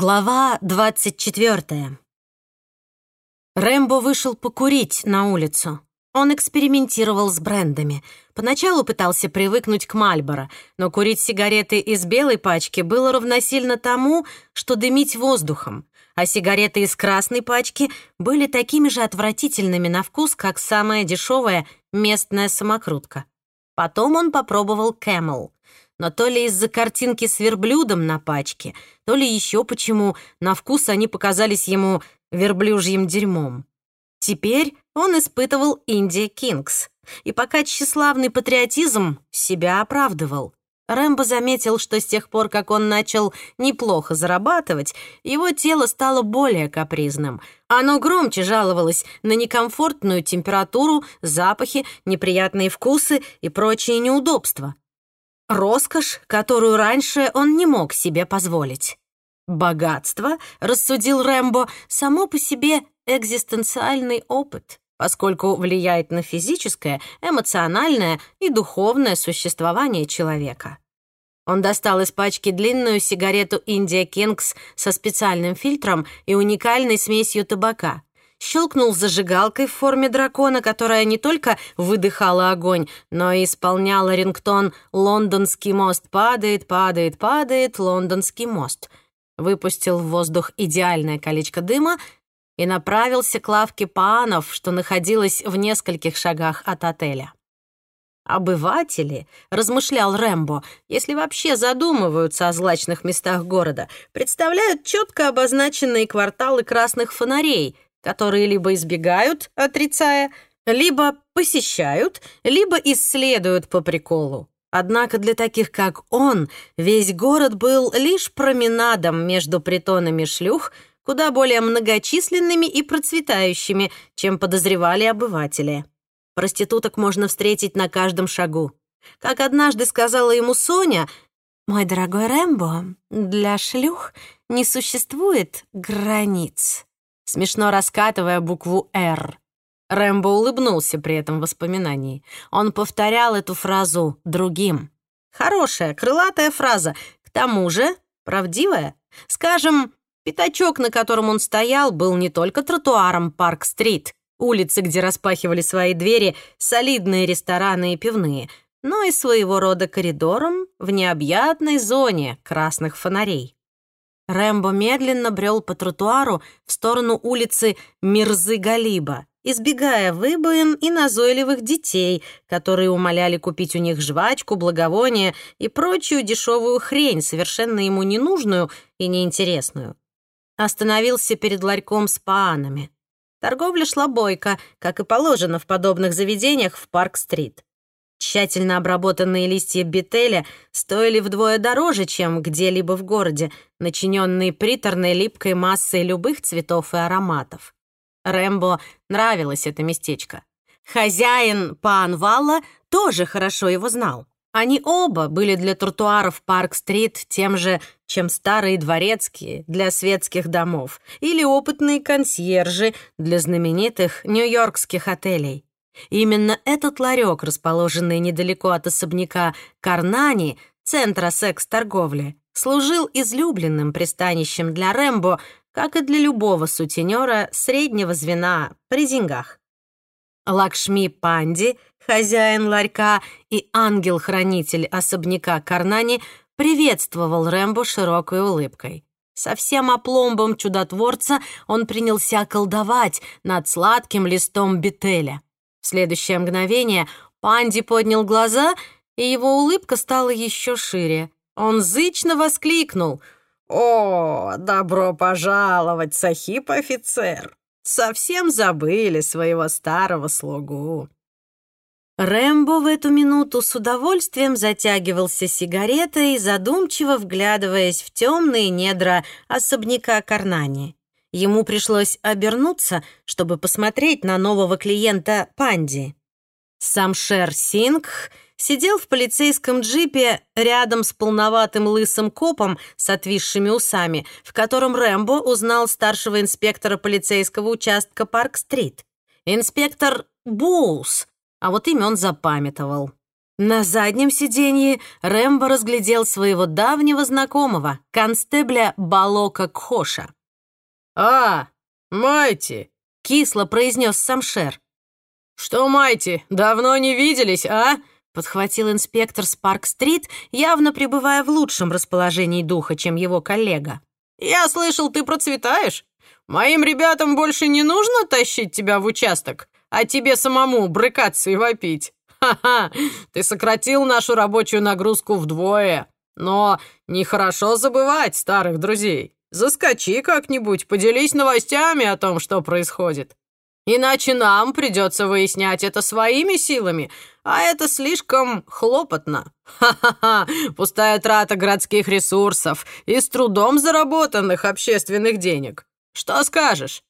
Глава 24. Рэмбо вышел покурить на улицу. Он экспериментировал с брендами. Поначалу пытался привыкнуть к Мальборо, но курить сигареты из белой пачки было равносильно тому, что дымить воздухом, а сигареты из красной пачки были такими же отвратительными на вкус, как самая дешевая местная самокрутка. Потом он попробовал Camel — но то ли из-за картинки с верблюдом на пачке, то ли еще почему на вкус они показались ему верблюжьим дерьмом. Теперь он испытывал Индия Кингс, и пока тщеславный патриотизм себя оправдывал. Рэмбо заметил, что с тех пор, как он начал неплохо зарабатывать, его тело стало более капризным. Оно громче жаловалось на некомфортную температуру, запахи, неприятные вкусы и прочие неудобства. Роскошь, которую раньше он не мог себе позволить. Богатство, рассудил Рэмбо, само по себе экзистенциальный опыт, поскольку влияет на физическое, эмоциональное и духовное существование человека. Он достал из пачки длинную сигарету India Kings со специальным фильтром и уникальной смесью табака — щелкнул зажигалкой в форме дракона, которая не только выдыхала огонь, но и исполняла рингтон «Лондонский мост падает, падает, падает, лондонский мост». Выпустил в воздух идеальное колечко дыма и направился к лавке панов, что находилась в нескольких шагах от отеля. «Обыватели», — размышлял Рэмбо, «если вообще задумываются о злачных местах города, представляют четко обозначенные кварталы красных фонарей — которые либо избегают, отрицая, либо посещают, либо исследуют по приколу. Однако для таких, как он, весь город был лишь променадом между притонами шлюх, куда более многочисленными и процветающими, чем подозревали обыватели. Проституток можно встретить на каждом шагу. Как однажды сказала ему Соня, «Мой дорогой Рэмбо, для шлюх не существует границ» смешно раскатывая букву «Р». Рэмбо улыбнулся при этом воспоминании. Он повторял эту фразу другим. Хорошая, крылатая фраза, к тому же правдивая. Скажем, пятачок, на котором он стоял, был не только тротуаром Парк-стрит, улицы, где распахивали свои двери солидные рестораны и пивные, но и своего рода коридором в необъятной зоне красных фонарей. Рэмбо медленно брел по тротуару в сторону улицы Мирзы Галиба, избегая выбоин и назойливых детей, которые умоляли купить у них жвачку, благовония и прочую дешевую хрень, совершенно ему ненужную и неинтересную. Остановился перед ларьком с паанами. Торговля шла бойко, как и положено в подобных заведениях в Парк-стрит. Тщательно обработанные листья бетеля стоили вдвое дороже, чем где-либо в городе, начиненные приторной липкой массой любых цветов и ароматов. Рэмбо нравилось это местечко. Хозяин пан Валла тоже хорошо его знал. Они оба были для тротуаров Парк-стрит тем же, чем старые дворецкие для светских домов или опытные консьержи для знаменитых нью-йоркских отелей. Именно этот ларек, расположенный недалеко от особняка Карнани, центра секс-торговли, служил излюбленным пристанищем для Рэмбо, как и для любого сутенера среднего звена при деньгах. Лакшми Панди, хозяин ларька и ангел-хранитель особняка Карнани, приветствовал Рэмбо широкой улыбкой. Со всем опломбом чудотворца он принялся колдовать над сладким листом бетеля. Следующее мгновение Панди поднял глаза, и его улыбка стала еще шире. Он зычно воскликнул. «О, добро пожаловать, Сахип-офицер! Совсем забыли своего старого слугу!» Рэмбо в эту минуту с удовольствием затягивался сигаретой, задумчиво вглядываясь в темные недра особняка Карнани. Ему пришлось обернуться, чтобы посмотреть на нового клиента Панди. Самшер Сингх сидел в полицейском джипе рядом с полноватым лысым копом с отвисшими усами, в котором Рэмбо узнал старшего инспектора полицейского участка Парк-стрит. Инспектор Боус, а вот имя он запамятовал. На заднем сиденье Рэмбо разглядел своего давнего знакомого, констебля Балока Кхоша. «А, Майти!» — кисло произнес Самшер. «Что, Майти, давно не виделись, а?» — подхватил инспектор с Парк-стрит, явно пребывая в лучшем расположении духа, чем его коллега. «Я слышал, ты процветаешь. Моим ребятам больше не нужно тащить тебя в участок, а тебе самому брыкаться и вопить. Ха-ха, ты сократил нашу рабочую нагрузку вдвое. Но нехорошо забывать старых друзей. Заскочи как-нибудь, поделись новостями о том, что происходит. Иначе нам придется выяснять это своими силами, а это слишком хлопотно. Ха-ха-ха, пустая трата городских ресурсов и с трудом заработанных общественных денег. Что скажешь?»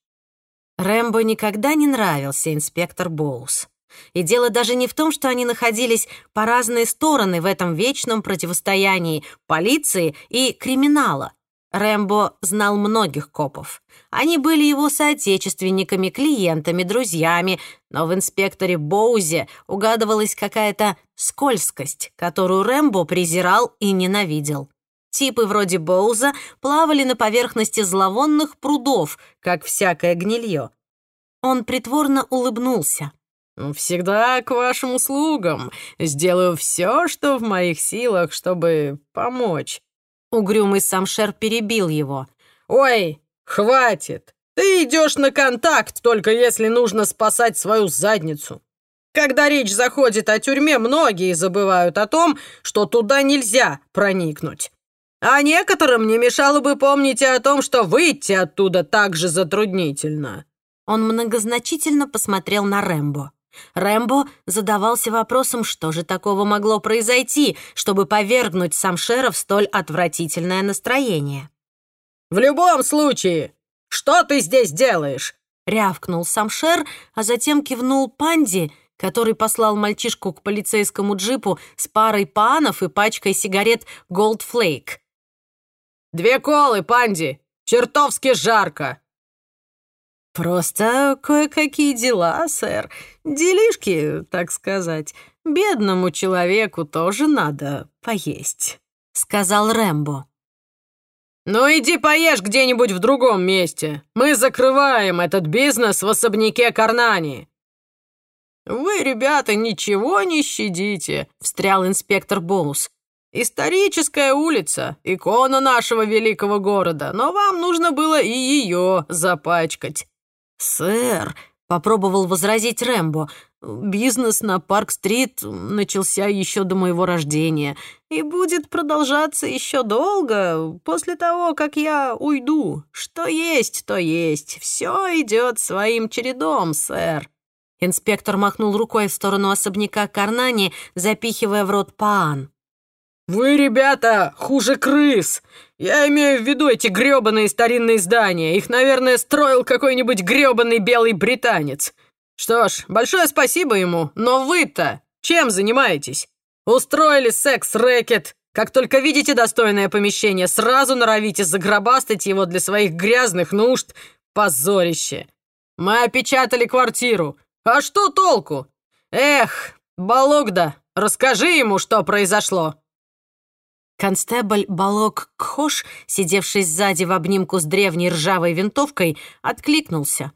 Рэмбо никогда не нравился инспектор Боус. И дело даже не в том, что они находились по разные стороны в этом вечном противостоянии полиции и криминала. Рэмбо знал многих копов. Они были его соотечественниками, клиентами, друзьями, но в инспекторе Боузе угадывалась какая-то скользкость, которую Рэмбо презирал и ненавидел. Типы вроде Боуза плавали на поверхности зловонных прудов, как всякое гнилье. Он притворно улыбнулся. «Всегда к вашим услугам. Сделаю все, что в моих силах, чтобы помочь». Угрюмый Самшер перебил его. «Ой, хватит! Ты идешь на контакт, только если нужно спасать свою задницу. Когда речь заходит о тюрьме, многие забывают о том, что туда нельзя проникнуть. А некоторым не мешало бы помнить и о том, что выйти оттуда так же затруднительно». Он многозначительно посмотрел на Рэмбо. Рэмбо задавался вопросом, что же такого могло произойти, чтобы повергнуть Самшера в столь отвратительное настроение. «В любом случае, что ты здесь делаешь?» — рявкнул Самшер, а затем кивнул Панди, который послал мальчишку к полицейскому джипу с парой панов и пачкой сигарет Gold Flake. «Две колы, Панди! Чертовски жарко!» «Просто кое-какие дела, сэр. Делишки, так сказать. Бедному человеку тоже надо поесть», — сказал Рэмбо. «Ну иди поешь где-нибудь в другом месте. Мы закрываем этот бизнес в особняке Карнани». «Вы, ребята, ничего не щадите», — встрял инспектор Боус. «Историческая улица, икона нашего великого города, но вам нужно было и ее запачкать». «Сэр», — попробовал возразить Рэмбо, «бизнес на Парк-стрит начался еще до моего рождения и будет продолжаться еще долго после того, как я уйду. Что есть, то есть. Все идет своим чередом, сэр». Инспектор махнул рукой в сторону особняка Карнани, запихивая в рот паан. «Вы, ребята, хуже крыс! Я имею в виду эти грёбаные старинные здания. Их, наверное, строил какой-нибудь грёбаный белый британец. Что ж, большое спасибо ему, но вы-то чем занимаетесь? Устроили секс-рэкет. Как только видите достойное помещение, сразу норовите загробастать его для своих грязных нужд. Позорище. Мы опечатали квартиру. А что толку? Эх, Балогда, расскажи ему, что произошло. Констебль Балок Кхош, сидевший сзади в обнимку с древней ржавой винтовкой, откликнулся.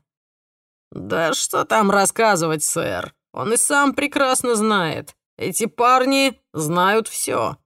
«Да что там рассказывать, сэр? Он и сам прекрасно знает. Эти парни знают все.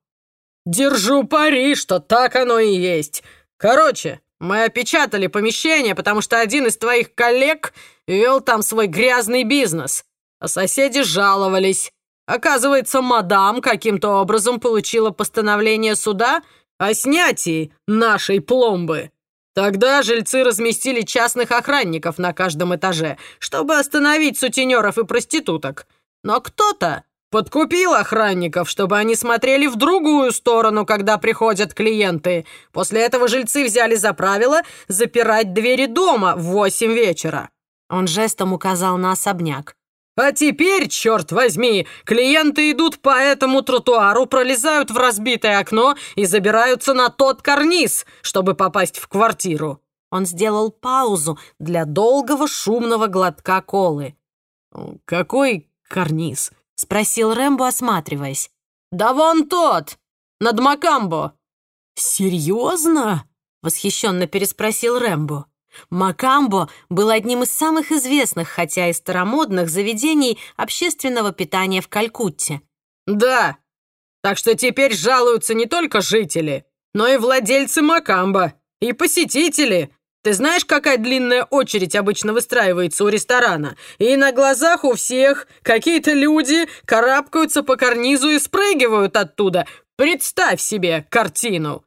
Держу пари, что так оно и есть. Короче, мы опечатали помещение, потому что один из твоих коллег вел там свой грязный бизнес, а соседи жаловались. Оказывается, мадам каким-то образом получила постановление суда о снятии нашей пломбы. Тогда жильцы разместили частных охранников на каждом этаже, чтобы остановить сутенеров и проституток. Но кто-то подкупил охранников, чтобы они смотрели в другую сторону, когда приходят клиенты. После этого жильцы взяли за правило запирать двери дома в восемь вечера. Он жестом указал на особняк. А теперь, черт возьми, клиенты идут по этому тротуару, пролезают в разбитое окно и забираются на тот карниз, чтобы попасть в квартиру. Он сделал паузу для долгого шумного глотка колы. «Какой карниз?» — спросил Рэмбо, осматриваясь. «Да вон тот! Над Макамбо!» «Серьезно?» — восхищенно переспросил Рэмбо. Макамбо был одним из самых известных, хотя и старомодных, заведений общественного питания в Калькутте. «Да, так что теперь жалуются не только жители, но и владельцы Макамбо, и посетители. Ты знаешь, какая длинная очередь обычно выстраивается у ресторана? И на глазах у всех какие-то люди карабкаются по карнизу и спрыгивают оттуда. Представь себе картину!»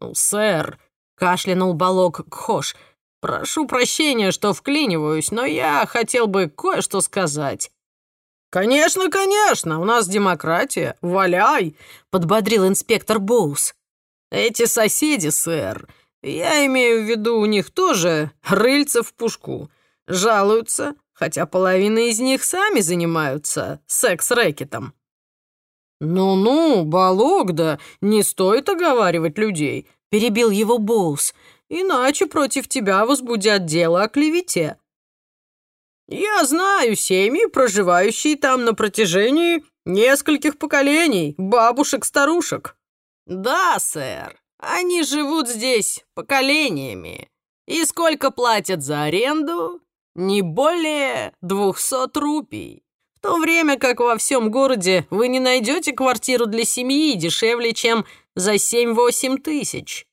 «Ну, сэр», — кашлянул Балок Кхош, — «прошу прощения, что вклиниваюсь, но я хотел бы кое-что сказать». «Конечно, конечно, у нас демократия, валяй!» — подбодрил инспектор Боус. «Эти соседи, сэр, я имею в виду, у них тоже рыльца в пушку. Жалуются, хотя половина из них сами занимаются секс-рэкетом». «Ну-ну, Балогда, не стоит оговаривать людей», — перебил его Боус. «Иначе против тебя возбудят дело о клевете». Я знаю семьи, проживающие там на протяжении нескольких поколений, бабушек-старушек. Да, сэр, они живут здесь поколениями. И сколько платят за аренду? Не более двухсот рупий. В то время как во всем городе вы не найдете квартиру для семьи дешевле, чем за семь-восемь тысяч.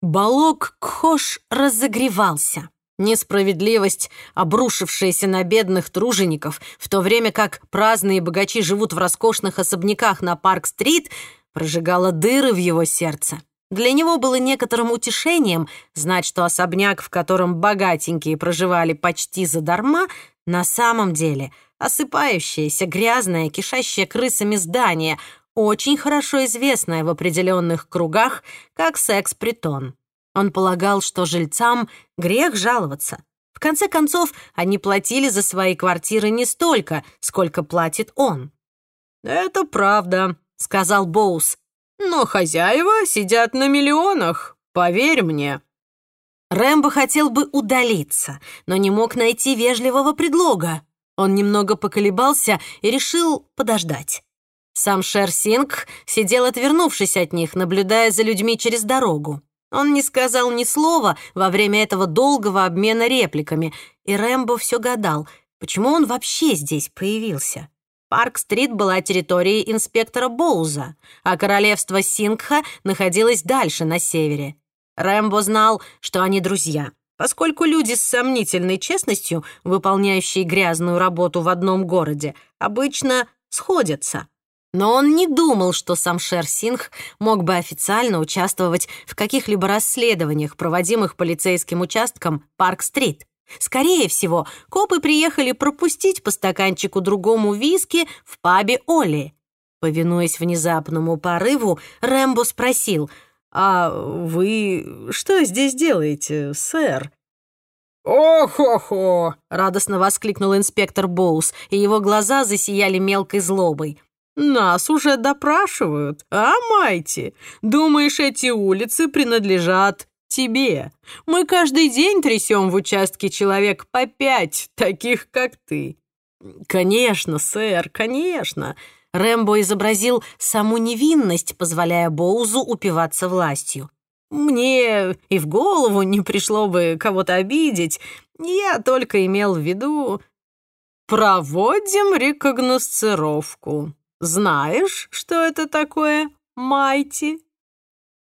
Балок Кхош разогревался. Несправедливость, обрушившаяся на бедных тружеников, в то время как праздные богачи живут в роскошных особняках на Парк-стрит, прожигала дыры в его сердце. Для него было некоторым утешением знать, что особняк, в котором богатенькие проживали почти задарма, на самом деле осыпающееся, грязное, кишащее крысами здание, очень хорошо известное в определенных кругах как секс-притон. Он полагал, что жильцам грех жаловаться. В конце концов, они платили за свои квартиры не столько, сколько платит он. «Это правда», — сказал Боус. «Но хозяева сидят на миллионах, поверь мне». Рэмбо хотел бы удалиться, но не мог найти вежливого предлога. Он немного поколебался и решил подождать. Сам Шер Синг сидел, отвернувшись от них, наблюдая за людьми через дорогу. Он не сказал ни слова во время этого долгого обмена репликами, и Рэмбо все гадал, почему он вообще здесь появился. Парк-стрит была территорией инспектора Боуза, а королевство Сингха находилось дальше, на севере. Рэмбо знал, что они друзья, поскольку люди с сомнительной честностью, выполняющие грязную работу в одном городе, обычно сходятся. Но он не думал, что сам Шер Сингх мог бы официально участвовать в каких-либо расследованиях, проводимых полицейским участком Парк-стрит. Скорее всего, копы приехали пропустить по стаканчику другому виски в пабе Оли. Повинуясь внезапному порыву, Рэмбо спросил, «А вы что здесь делаете, сэр?» «О-хо-хо!» — радостно воскликнул инспектор Боус, и его глаза засияли мелкой злобой. Нас уже допрашивают, а, Майти? Думаешь, эти улицы принадлежат тебе? Мы каждый день трясем в участке человек по пять, таких, как ты». «Конечно, сэр, конечно». Рэмбо изобразил саму невинность, позволяя Боузу упиваться властью. «Мне и в голову не пришло бы кого-то обидеть. Я только имел в виду...» «Проводим рекогносцировку», знаешь, что это такое, Майти?»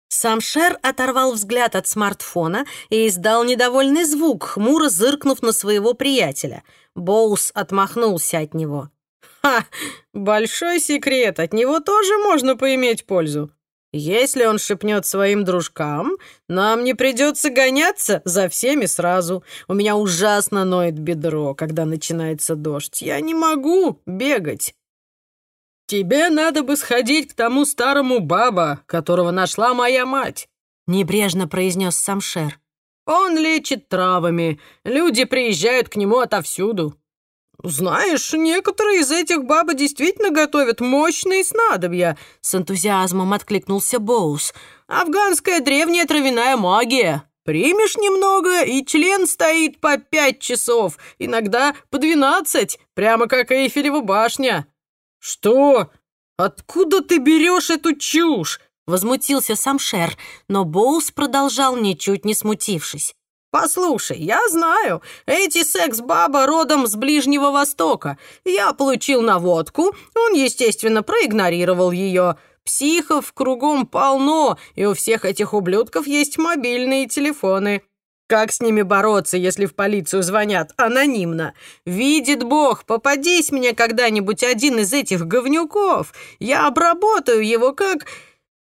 Сам Шер оторвал взгляд от смартфона и издал недовольный звук, хмуро зыркнув на своего приятеля. Боус отмахнулся от него. «Ха! Большой секрет, от него тоже можно поиметь пользу. Если он шепнет своим дружкам, нам не придется гоняться за всеми сразу. У меня ужасно ноет бедро, когда начинается дождь. Я не могу бегать. «Тебе надо бы сходить к тому старому баба, которого нашла моя мать», — небрежно произнес Самшер. «Он лечит травами. Люди приезжают к нему отовсюду. Знаешь, некоторые из этих бабы действительно готовят мощные снадобья», — с энтузиазмом откликнулся Боус. «Афганская древняя травяная магия. Примешь немного, и член стоит по пять часов, иногда по двенадцать, прямо как Эйфелева башня. «Что? Откуда ты берешь эту чушь?» Возмутился сам Шер, но Боус продолжал, ничуть не смутившись. «Послушай, я знаю, эти секс-баба родом с Ближнего Востока. Я получил наводку, он, естественно, проигнорировал ее. Психов кругом полно, и у всех этих ублюдков есть мобильные телефоны. Как с ними бороться, если в полицию звонят анонимно? Видит Бог, попадись мне когда-нибудь один из этих говнюков, я обработаю его как...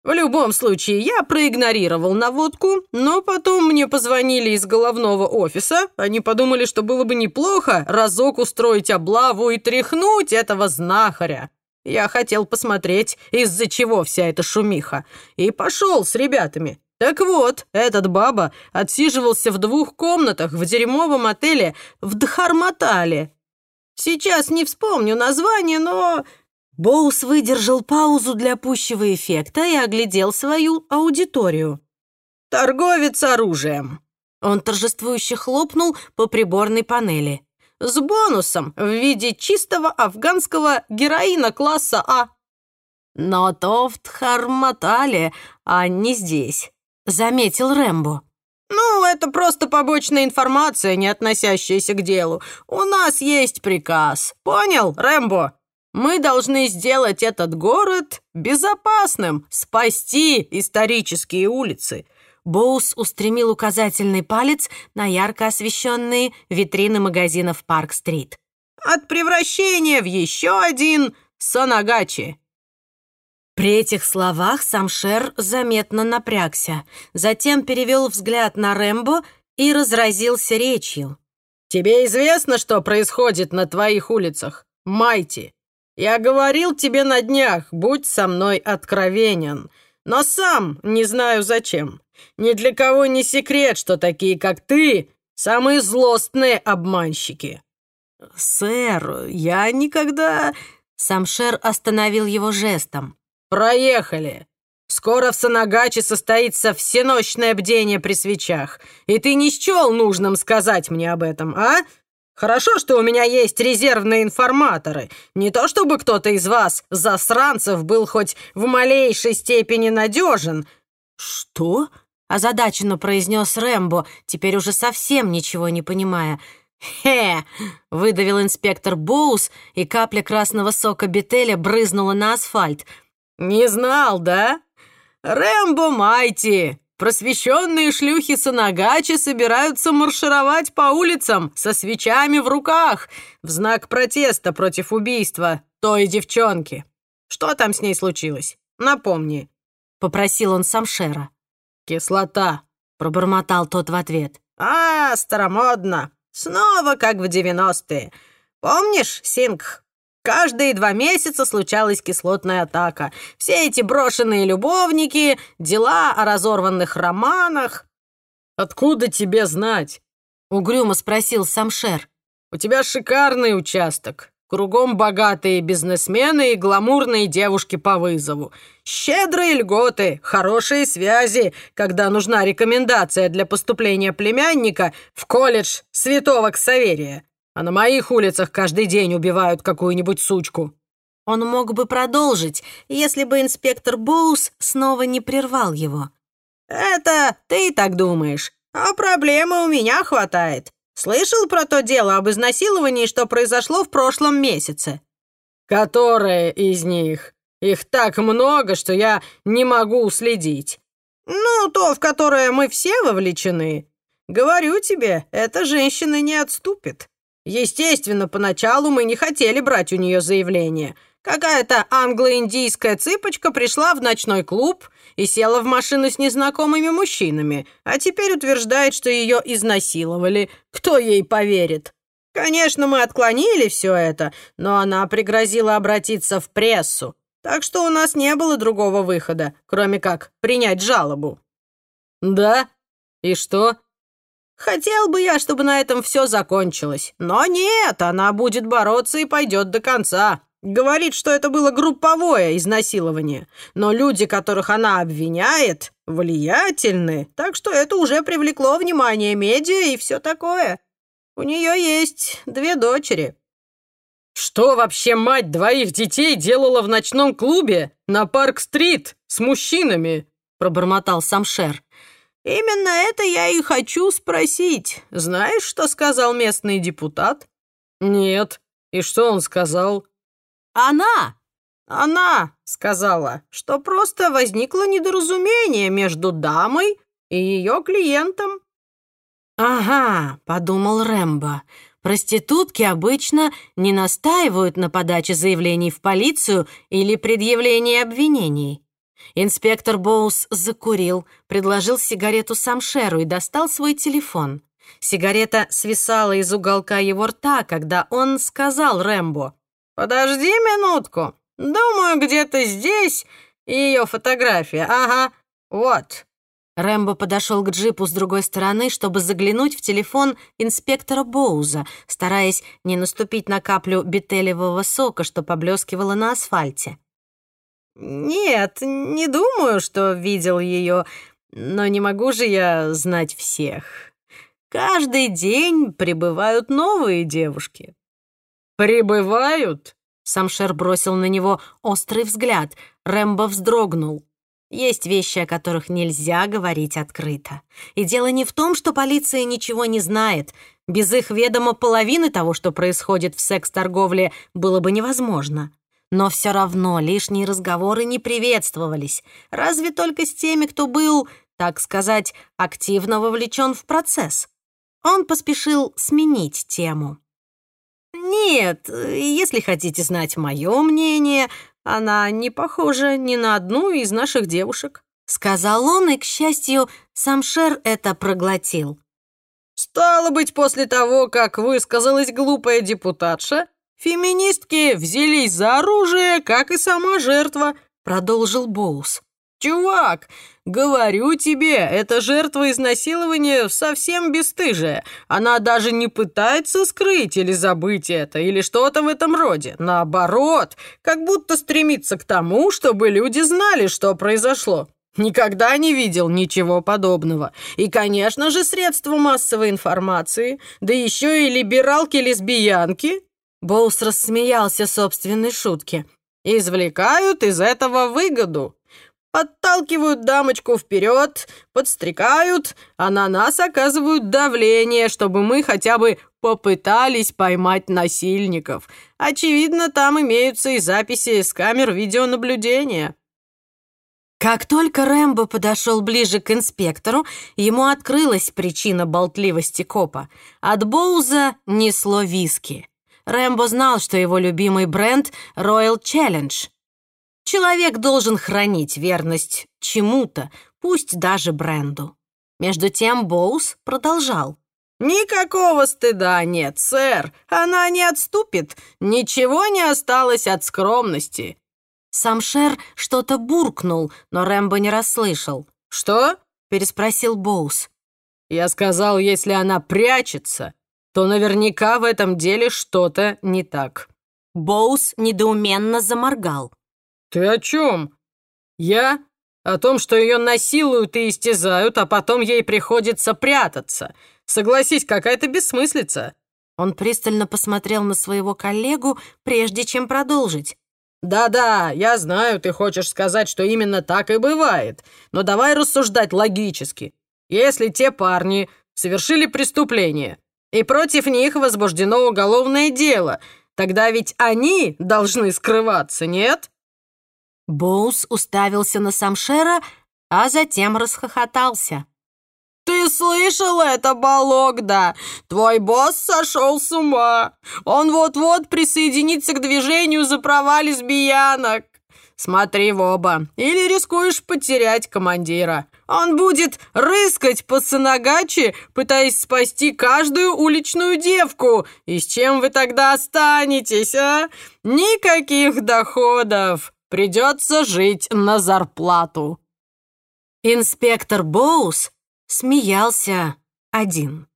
В любом случае, я проигнорировал наводку, но потом мне позвонили из головного офиса. Они подумали, что было бы неплохо разок устроить облаву и тряхнуть этого знахаря. Я хотел посмотреть, из-за чего вся эта шумиха, и пошел с ребятами. Так вот, этот баба отсиживался в двух комнатах в дерьмовом отеле в Дхарматале. Сейчас не вспомню название, но Боус выдержал паузу для пущего эффекта и оглядел свою аудиторию. «Торговец оружием!» Он торжествующе хлопнул по приборной панели. «С бонусом в виде чистого афганского героина класса А». «Но то в Тхарматале, а не здесь», — заметил Рэмбо. «Ну, это просто побочная информация, не относящаяся к делу. У нас есть приказ. Понял, Рэмбо?» Мы должны сделать этот город безопасным, спасти исторические улицы». Боус устремил указательный палец на ярко освещенные витрины магазинов Парк-стрит. «От превращения в еще один Санагачи». При этих словах Самшер заметно напрягся, затем перевел взгляд на Рэмбо и разразился речью. «Тебе известно, что происходит на твоих улицах, Майти?» Я говорил тебе на днях, будь со мной откровенен. Но сам не знаю зачем. Ни для кого не секрет, что такие, как ты, самые злостные обманщики». «Сэр, я никогда...» Самшер остановил его жестом. «Проехали. Скоро в Санагаче состоится всеночное бдение при свечах, и ты не счел нужным сказать мне об этом, а? Хорошо, что у меня есть резервные информаторы. Не то чтобы кто-то из вас, засранцев, был хоть в малейшей степени надежен». «Что?» — озадаченно произнес Рэмбо, теперь уже совсем ничего не понимая. «Хе!» — выдавил инспектор Боус, и капля красного сока бетеля брызнула на асфальт. «Не знал, да? Рэмбо Майти, Просвещенные шлюхи Санагачи собираются маршировать по улицам со свечами в руках в знак протеста против убийства той девчонки. Что там с ней случилось? Напомни. Попросил он Самшера. Кислота. Пробормотал тот в ответ. А, старомодно. Снова как в девяностые. Помнишь, Синг, Каждые два месяца случалась кислотная атака. Все эти брошенные любовники, дела о разорванных романах. «Откуда тебе знать?» — угрюмо спросил Самшер. «У тебя шикарный участок. Кругом богатые бизнесмены и гламурные девушки по вызову. Щедрые льготы, хорошие связи, когда нужна рекомендация для поступления племянника в колледж Святого Ксаверия а на моих улицах каждый день убивают какую-нибудь сучку». Он мог бы продолжить, если бы инспектор Боус снова не прервал его. «Это ты так думаешь, а проблемы у меня хватает. Слышал про то дело об изнасиловании, что произошло в прошлом месяце?» «Которое из них? Их так много, что я не могу уследить». «Ну, то, в которое мы все вовлечены. Говорю тебе, эта женщина не отступит. Естественно, поначалу мы не хотели брать у нее заявление. Какая-то англо-индийская цыпочка пришла в ночной клуб и села в машину с незнакомыми мужчинами, а теперь утверждает, что ее изнасиловали. Кто ей поверит? Конечно, мы отклонили все это, но она пригрозила обратиться в прессу. Так что у нас не было другого выхода, кроме как принять жалобу. Да? И что? Хотел бы я, чтобы на этом все закончилось. Но нет, она будет бороться и пойдет до конца. Говорит, что это было групповое изнасилование. Но люди, которых она обвиняет, влиятельны, так что это уже привлекло внимание медиа и все такое. У нее есть две дочери. Что вообще мать двоих детей делала в ночном клубе на Парк-стрит с мужчинами?» пробормотал Самшер. «Именно это я и хочу спросить. Знаешь, что сказал местный депутат?» «Нет. И что он сказал?» «Она! Она сказала, что просто возникло недоразумение между дамой и ее клиентом». «Ага», — подумал Рэмбо, — «проститутки обычно не настаивают на подаче заявлений в полицию или предъявлении обвинений». Инспектор Боус закурил, предложил сигарету Самшеру и достал свой телефон. Сигарета свисала из уголка его рта, когда он сказал Рэмбо. «Подожди минутку. Думаю, где-то здесь ее фотография. Ага, вот». Рэмбо подошел к джипу с другой стороны, чтобы заглянуть в телефон инспектора Боуза, стараясь не наступить на каплю бетелевого сока, что поблескивало на асфальте. «Нет, не думаю, что видел ее, но не могу же я знать всех. Каждый день прибывают новые девушки». «Прибывают?» Самшер бросил на него острый взгляд. Рэмбо вздрогнул. Есть вещи, о которых нельзя говорить открыто. И дело не в том, что полиция ничего не знает. Без их ведома половины того, что происходит в секс-торговле, было бы невозможно. Но все равно лишние разговоры не приветствовались, разве только с теми, кто был, так сказать, активно вовлечен в процесс. Он поспешил сменить тему. «Нет, если хотите знать мое мнение, она не похожа ни на одну из наших девушек», — сказал он, и, к счастью, сам Шер это проглотил. «Стало быть, после того, как высказалась глупая депутатша, Феминистки взялись за оружие, как и сама жертва, продолжил Боус. «Чувак, говорю тебе, эта жертва изнасилования совсем бесстыжая. Она даже не пытается скрыть или забыть это, или что-то в этом роде. Наоборот, как будто стремится к тому, чтобы люди знали, что произошло. Никогда не видел ничего подобного. И, конечно же, средства массовой информации, да еще и либералки-лесбиянки Боус рассмеялся собственной шутке. «Извлекают из этого выгоду. Подталкивают дамочку вперед, подстрекают, а на нас оказывают давление, чтобы мы хотя бы попытались поймать насильников. Очевидно, там имеются и записи с камер видеонаблюдения». Как только Рэмбо подошел ближе к инспектору, ему открылась причина болтливости копа. От Боуза несло виски. Рэмбо знал, что его любимый бренд — Royal Challenge. Человек должен хранить верность чему-то, пусть даже бренду. Между тем Боус продолжал. «Никакого стыда нет, сэр. Она не отступит. Ничего не осталось от скромности». Сам Шер что-то буркнул, но Рэмбо не расслышал. «Что?» — переспросил Боус. «Я сказал, если она прячется, то наверняка в этом деле что-то не так». Боус недоуменно заморгал. «Ты о чем? Я? О том, что ее насилуют и истязают, а потом ей приходится прятаться. Согласись, какая-то бессмыслица». Он пристально посмотрел на своего коллегу, прежде чем продолжить. «Да-да, я знаю, ты хочешь сказать, что именно так и бывает. Но давай рассуждать логически. Если те парни совершили преступление, и против них возбуждено уголовное дело. Тогда ведь они должны скрываться, нет?» Боус уставился на Самшера, а затем расхохотался. «Ты слышал это, Балогда? Твой босс сошел с ума. Он вот-вот присоединится к движению за права лесбиянок. Смотри в оба, или рискуешь потерять командира. Он будет рыскать по Санагачи, пытаясь спасти каждую уличную девку. И с чем вы тогда останетесь, а? Никаких доходов. Придется жить на зарплату. Инспектор Боус смеялся один.